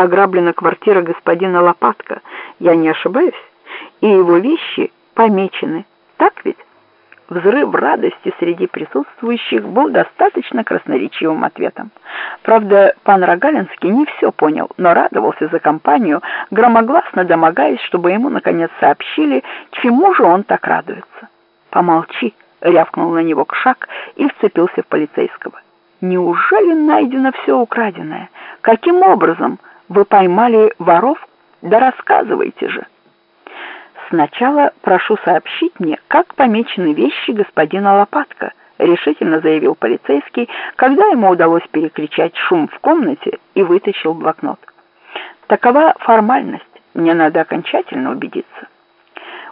ограблена квартира господина Лопатка, я не ошибаюсь, и его вещи помечены, так ведь? Взрыв радости среди присутствующих был достаточно красноречивым ответом. Правда, пан Рогалинский не все понял, но радовался за компанию, громогласно домогаясь, чтобы ему наконец сообщили, чему же он так радуется. «Помолчи!» — рявкнул на него Кшак и вцепился в полицейского. «Неужели найдено все украденное? Каким образом вы поймали воров? Да рассказывайте же!» «Сначала прошу сообщить мне, как помечены вещи господина Лопатка», решительно заявил полицейский, когда ему удалось перекричать шум в комнате и вытащил блокнот. «Такова формальность, мне надо окончательно убедиться».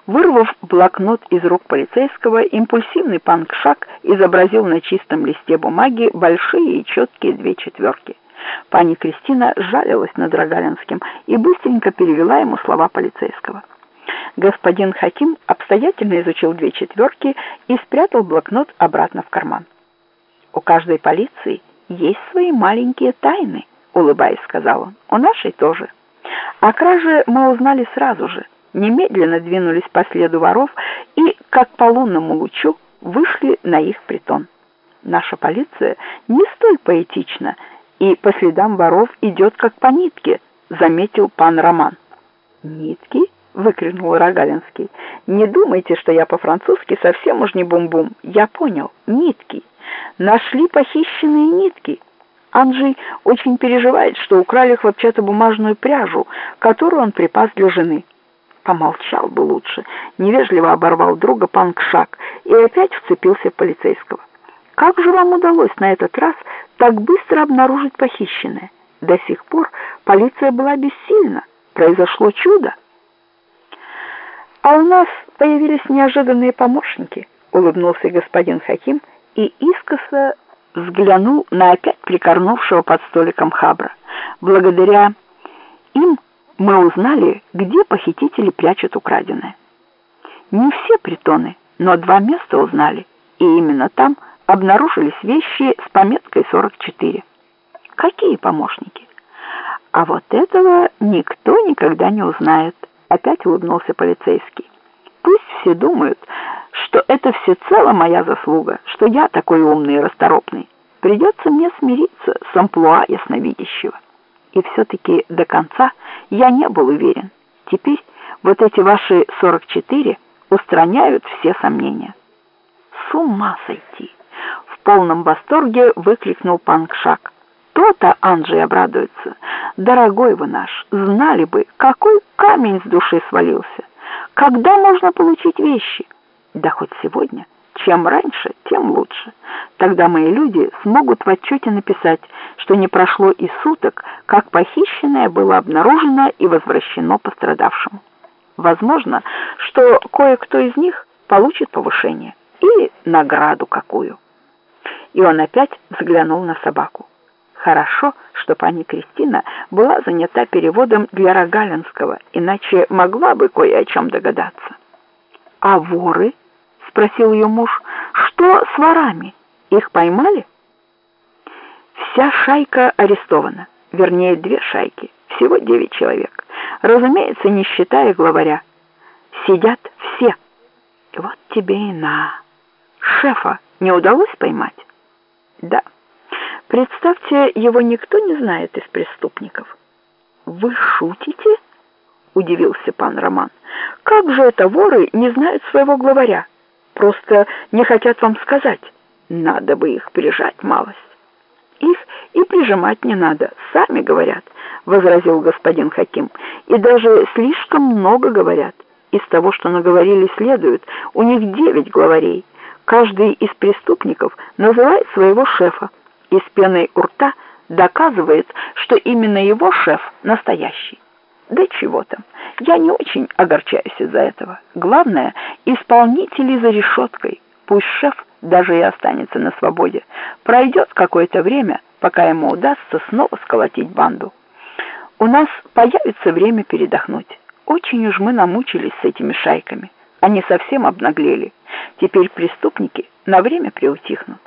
Вырвав блокнот из рук полицейского, импульсивный панк-шаг изобразил на чистом листе бумаги большие и четкие две четверки. Пани Кристина жалилась над Рогалинским и быстренько перевела ему слова полицейского. Господин Хаким обстоятельно изучил две четверки и спрятал блокнот обратно в карман. «У каждой полиции есть свои маленькие тайны», — улыбаясь, сказал он. «У нашей тоже. О краже мы узнали сразу же, немедленно двинулись по следу воров и, как по лунному лучу, вышли на их притон. Наша полиция не столь поэтична и по следам воров идет как по нитке», — заметил пан Роман. «Нитки?» выкрикнул Рогалинский. «Не думайте, что я по-французски совсем уж не бум-бум. Я понял. Нитки. Нашли похищенные нитки. Анджей очень переживает, что украли хлопчатобумажную пряжу, которую он припас для жены». Помолчал бы лучше. Невежливо оборвал друга Панкшак и опять вцепился в полицейского. «Как же вам удалось на этот раз так быстро обнаружить похищенное? До сих пор полиция была бессильна. Произошло чудо». «А у нас появились неожиданные помощники», — улыбнулся господин Хаким и искоса взглянул на опять прикорнувшего под столиком Хабра. «Благодаря им мы узнали, где похитители прячут украденное. Не все притоны, но два места узнали, и именно там обнаружились вещи с пометкой 44. Какие помощники? А вот этого никто никогда не узнает». Опять улыбнулся полицейский. Пусть все думают, что это всецело моя заслуга, что я такой умный и расторопный. Придется мне смириться с амплуа ясновидящего. И все-таки до конца я не был уверен. Теперь вот эти ваши 44 устраняют все сомнения. С ума сойти! Полном восторге выкрикнул Панкшак. То-то Анджей обрадуется. Дорогой вы наш, знали бы, какой камень с души свалился. Когда можно получить вещи? Да хоть сегодня. Чем раньше, тем лучше. Тогда мои люди смогут в отчете написать, что не прошло и суток, как похищенное было обнаружено и возвращено пострадавшему. Возможно, что кое-кто из них получит повышение или награду какую. И он опять взглянул на собаку. Хорошо, что пани Кристина была занята переводом для Рогалинского, иначе могла бы кое о чем догадаться. «А воры?» — спросил ее муж. «Что с ворами? Их поймали?» «Вся шайка арестована. Вернее, две шайки. Всего девять человек. Разумеется, не считая главаря. Сидят все. Вот тебе и на. Шефа не удалось поймать?» «Да». Представьте, его никто не знает из преступников. Вы шутите? Удивился пан Роман. Как же это воры не знают своего главаря? Просто не хотят вам сказать. Надо бы их прижать малость. Их и прижимать не надо, сами говорят, возразил господин Хаким. И даже слишком много говорят. Из того, что наговорили, следует, у них девять главарей. Каждый из преступников называет своего шефа и с пеной у рта доказывает, что именно его шеф настоящий. Да чего там, я не очень огорчаюсь из-за этого. Главное, исполнители за решеткой. Пусть шеф даже и останется на свободе. Пройдет какое-то время, пока ему удастся снова сколотить банду. У нас появится время передохнуть. Очень уж мы намучились с этими шайками. Они совсем обнаглели. Теперь преступники на время приутихнут.